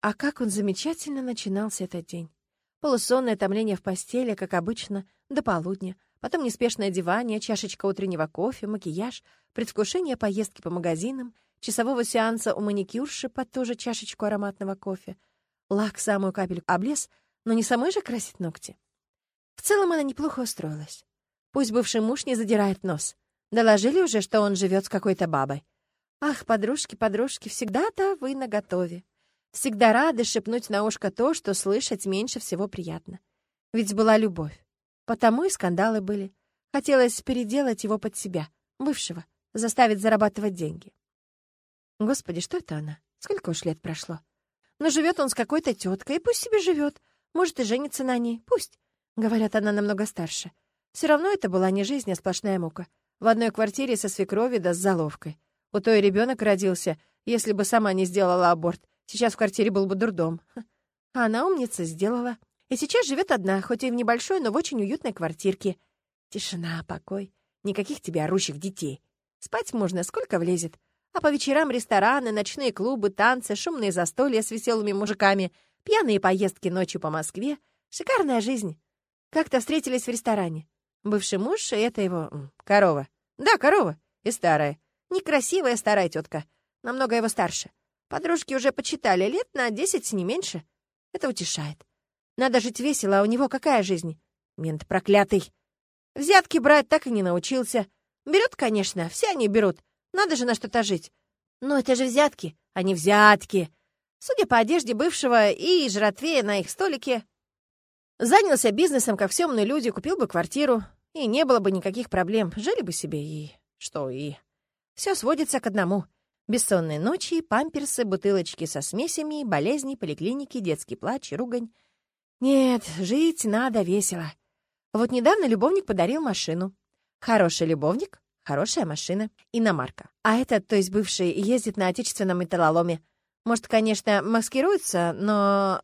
А как он замечательно начинался этот день. Полусонное томление в постели, как обычно, до полудня, потом неспешное одевание, чашечка утреннего кофе, макияж, предвкушение поездки по магазинам, часового сеанса у маникюрши под ту же чашечку ароматного кофе. Лак самую капельку облез, но не самой же красить ногти. В целом она неплохо устроилась. Пусть бывший муж не задирает нос. Доложили уже, что он живет с какой-то бабой. Ах, подружки, подружки, всегда-то вы наготове. Всегда рады шепнуть на ушко то, что слышать меньше всего приятно. Ведь была любовь. Потому и скандалы были. Хотелось переделать его под себя, бывшего, заставить зарабатывать деньги. Господи, что это она? Сколько уж лет прошло? Но живет он с какой-то теткой, и пусть себе живет. Может, и женится на ней, пусть. Говорят, она намного старше. Все равно это была не жизнь, а сплошная мука. В одной квартире со свекрови да с заловкой. У той ребенок родился, если бы сама не сделала аборт. Сейчас в квартире был бы дурдом. А она умница сделала. И сейчас живет одна, хоть и в небольшой, но в очень уютной квартирке. Тишина, покой. Никаких тебе орущих детей. Спать можно, сколько влезет. А по вечерам рестораны, ночные клубы, танцы, шумные застолья с веселыми мужиками, пьяные поездки ночью по Москве. Шикарная жизнь. Как-то встретились в ресторане. Бывший муж это его... корова. Да, корова. И старая. Некрасивая старая тетка. Намного его старше. Подружки уже почитали, лет на десять, не меньше. Это утешает. Надо жить весело, а у него какая жизнь? Мент проклятый. Взятки брать так и не научился. Берет, конечно, все они берут. Надо же на что-то жить. Но это же взятки, а не взятки. Судя по одежде бывшего и жратве на их столике, занялся бизнесом, как все умные люди, купил бы квартиру, и не было бы никаких проблем. Жили бы себе и... Что и... Все сводится к одному. Бессонные ночи, памперсы, бутылочки со смесями, болезни, поликлиники, детский плач и ругань. Нет, жить надо весело. Вот недавно любовник подарил машину. Хороший любовник Хорошая машина. Иномарка. А этот, то есть бывший, ездит на отечественном металлоломе. Может, конечно, маскируется, но...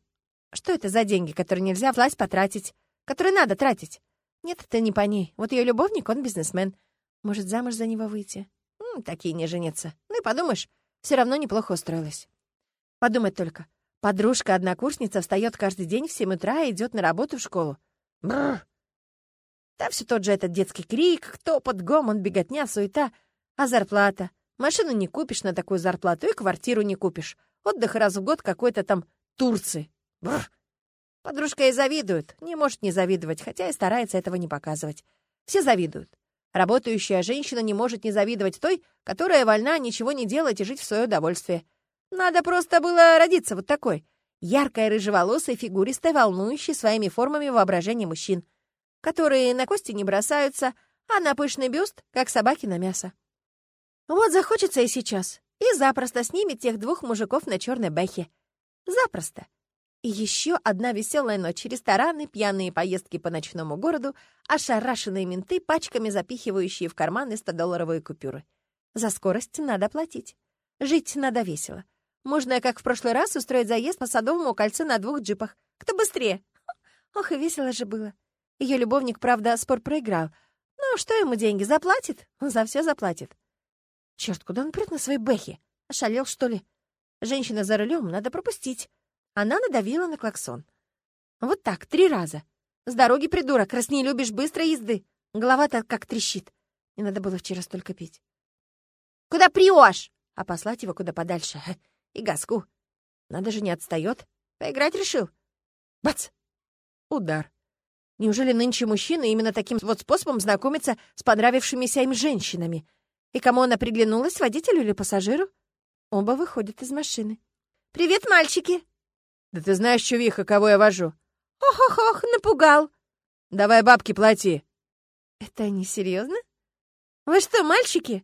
Что это за деньги, которые нельзя власть потратить? Которые надо тратить? Нет, это не по ней. Вот ее любовник, он бизнесмен. Может, замуж за него выйти? М, такие не женятся. Ну и подумаешь, все равно неплохо устроилась. Подумать только. Подружка-однокурсница встает каждый день в 7 утра и идет на работу в школу. Бррр, там все тот же этот детский крик, топот, гомон, беготня, суета. А зарплата? Машину не купишь на такую зарплату и квартиру не купишь. Отдых раз в год какой-то там Турции. Бррр. Подружка и завидует. Не может не завидовать, хотя и старается этого не показывать. Все завидуют. Работающая женщина не может не завидовать той, которая вольна ничего не делать и жить в свое удовольствие. Надо просто было родиться вот такой. Яркая, рыжеволосая, фигуристая, волнующая своими формами воображение мужчин, которые на кости не бросаются, а на пышный бюст, как собаки на мясо. Вот захочется и сейчас, и запросто снимет тех двух мужиков на черной бэхе. Запросто. И еще одна веселая ночь, рестораны, пьяные поездки по ночному городу, ошарашенные менты, пачками запихивающие в карманы 100-долларовые купюры. За скорость надо платить. Жить надо весело. Можно, как в прошлый раз, устроить заезд по Садовому кольцу на двух джипах. Кто быстрее? Ох, и весело же было. Ее любовник, правда, спор проиграл. Ну, что ему деньги? Заплатит? Он за все заплатит. Черт, куда он прет на своей бэхе? Ошалел, что ли? Женщина за рулем, надо пропустить. Она надавила на клаксон. Вот так, три раза. С дороги, придурок, раз не любишь быстрой езды. Голова-то как трещит. Не надо было вчера столько пить. «Куда прешь?» А послать его куда подальше. И газку. Надо же, не отстает. Поиграть решил. Бац! Удар. Неужели нынче мужчины именно таким вот способом знакомятся с понравившимися им женщинами? И кому она приглянулась, водителю или пассажиру? Оба выходят из машины. «Привет, мальчики!» «Да ты знаешь, чувиха, кого я вожу?» «Ох-ох-ох, напугал!» «Давай бабки плати!» «Это не серьезно? Вы что, мальчики?»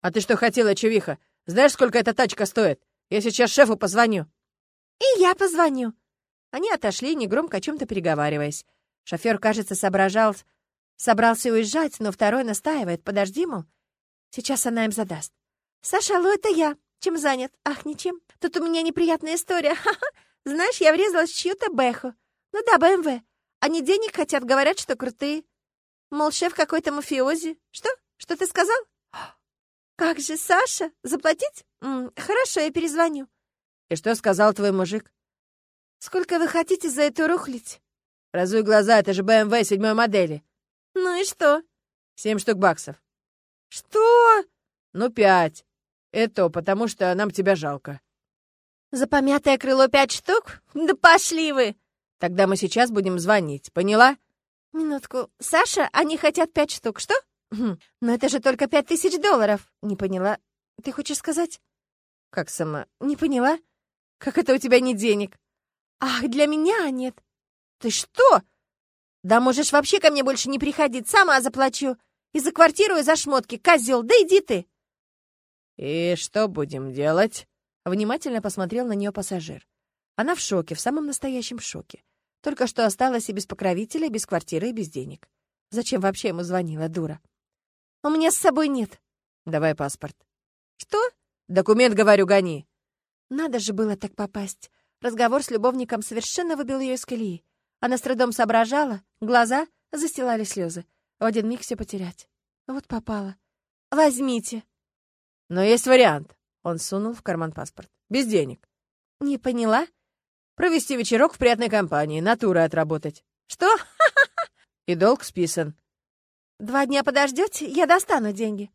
«А ты что хотела, чувиха? Знаешь, сколько эта тачка стоит? Я сейчас шефу позвоню». «И я позвоню». Они отошли, негромко о чем-то переговариваясь. Шофер, кажется, соображал, собрался уезжать, но второй настаивает. «Подожди, мол, сейчас она им задаст». «Саша, алло, это я. Чем занят? Ах, ничем. Тут у меня неприятная история. Ха-ха. Знаешь, я врезалась в чью-то бэху. Ну да, БМВ. Они денег хотят, говорят, что крутые. Мол, шеф какой-то мафиози. Что? Что ты сказал? Как же, Саша? Заплатить? М -м, хорошо, я перезвоню. И что сказал твой мужик? Сколько вы хотите за эту рухлить? Разуй глаза, это же БМВ седьмой модели. Ну и что? Семь штук баксов. Что? Ну, пять. Это потому, что нам тебя жалко. За помятое крыло пять штук? Да пошли вы! Тогда мы сейчас будем звонить, поняла? Минутку. Саша, они хотят пять штук, что? Хм, но это же только пять тысяч долларов. Не поняла. Ты хочешь сказать? Как сама? Не поняла? Как это у тебя нет денег? Ах, для меня нет. Ты что? Да можешь вообще ко мне больше не приходить, сама заплачу. И за квартиру, и за шмотки, козел, да иди ты. И что будем делать? Внимательно посмотрел на нее пассажир. Она в шоке, в самом настоящем шоке. Только что осталась и без покровителя, и без квартиры, и без денег. Зачем вообще ему звонила, дура? «У меня с собой нет». «Давай паспорт». «Что?» «Документ, говорю, гони». Надо же было так попасть. Разговор с любовником совершенно выбил ее из колеи. Она с трудом соображала, глаза застилали слезы. В один миг все потерять. Вот попала. «Возьмите». «Но есть вариант». Он сунул в карман паспорт. «Без денег». «Не поняла?» «Провести вечерок в приятной компании, натуры отработать». «Что?» «И долг списан». «Два дня подождете? Я достану деньги».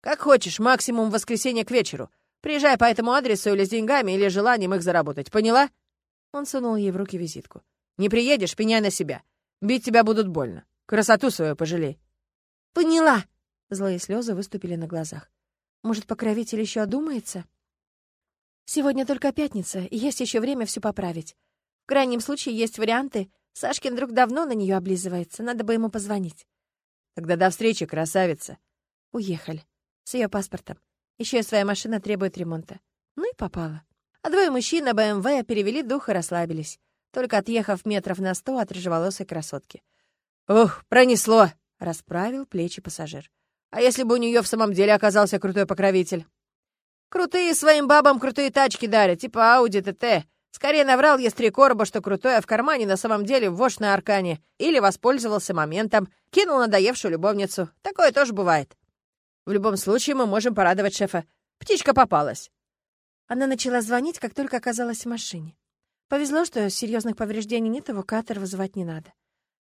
«Как хочешь, максимум в воскресенье к вечеру. Приезжай по этому адресу или с деньгами, или желанием их заработать. Поняла?» Он сунул ей в руки визитку. «Не приедешь, пеняй на себя. Бить тебя будут больно. Красоту свою пожалей». «Поняла!» Злые слезы выступили на глазах. Может, покровитель еще одумается? Сегодня только пятница, и есть еще время все поправить. В крайнем случае есть варианты. Сашкин друг давно на нее облизывается, надо бы ему позвонить. Тогда до встречи, красавица. Уехали. С ее паспортом. Еще и своя машина требует ремонта. Ну и попала. А двое мужчин на БМВ перевели дух и расслабились, только отъехав метров на сто от рыжеволосой красотки. «Ух, пронесло!» — расправил плечи пассажир. А если бы у нее в самом деле оказался крутой покровитель? Крутые своим бабам крутые тачки дарят, типа Ауди ТТ. Скорее наврал я три короба, что крутое, а в кармане на самом деле вошь на аркане. Или воспользовался моментом, кинул надоевшую любовницу. Такое тоже бывает. В любом случае мы можем порадовать шефа. Птичка попалась. Она начала звонить, как только оказалась в машине. Повезло, что серьезных повреждений нет, эвакуатор вызывать не надо.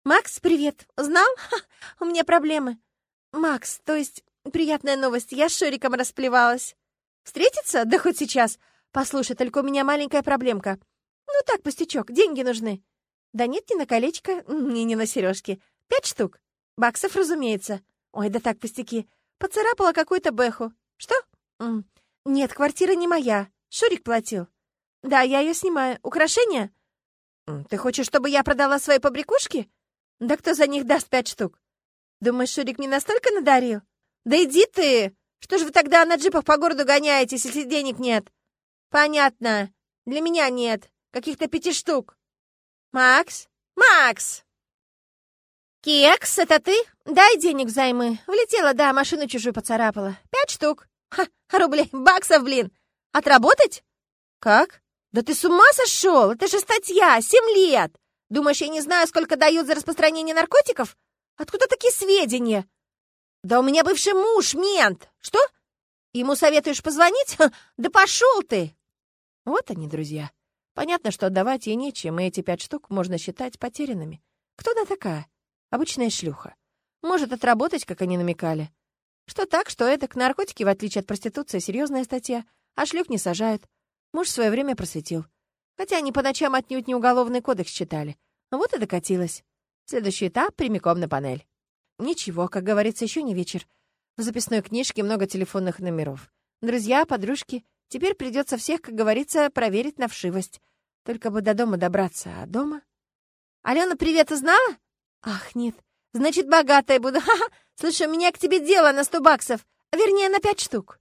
«Макс, привет! Узнал? Ха, у меня проблемы. «Макс, то есть, приятная новость, я с Шуриком расплевалась. Встретиться? Да хоть сейчас. Послушай, только у меня маленькая проблемка. Ну так, пустячок, деньги нужны. Да нет, не на колечко, ни не на сережки. Пять штук. Баксов, разумеется. Ой, да так, пустяки. Поцарапала какую-то бэху. Что? М нет, квартира не моя. Шурик платил. Да, я ее снимаю. Украшения? Ты хочешь, чтобы я продала свои побрякушки? Да кто за них даст пять штук? Думаешь, Шурик мне настолько надарил? Да иди ты! Что же вы тогда на джипах по городу гоняетесь, если денег нет? Понятно. Для меня нет. Каких-то пяти штук. Макс? Макс! Кекс, это ты? Дай денег взаймы. Влетела, да, машину чужую поцарапала. Пять штук. Ха, рублей, баксов, блин. Отработать? Как? Да ты с ума сошел? Это же статья, семь лет. Думаешь, я не знаю, сколько дают за распространение наркотиков? Откуда такие сведения? Да у меня бывший муж, мент. Что? Ему советуешь позвонить? Да пошел ты! Вот они, друзья. Понятно, что отдавать ей нечем, и эти пять штук можно считать потерянными. Кто она такая? Обычная шлюха. Может отработать, как они намекали. Что так, что это, к наркотики, в отличие от проституции, серьезная статья, а шлюх не сажают. Муж в свое время просветил. Хотя они по ночам отнюдь не уголовный кодекс читали. Вот и докатилась. Следующий этап — прямиком на панель. Ничего, как говорится, еще не вечер. В записной книжке много телефонных номеров. Друзья, подружки. Теперь придется всех, как говорится, проверить на вшивость. Только бы до дома добраться. А дома? Алена, привет, узнала? Ах, нет. Значит, богатая буду. Ха-ха. Слушай, у меня к тебе дело на сто баксов. Вернее, на пять штук.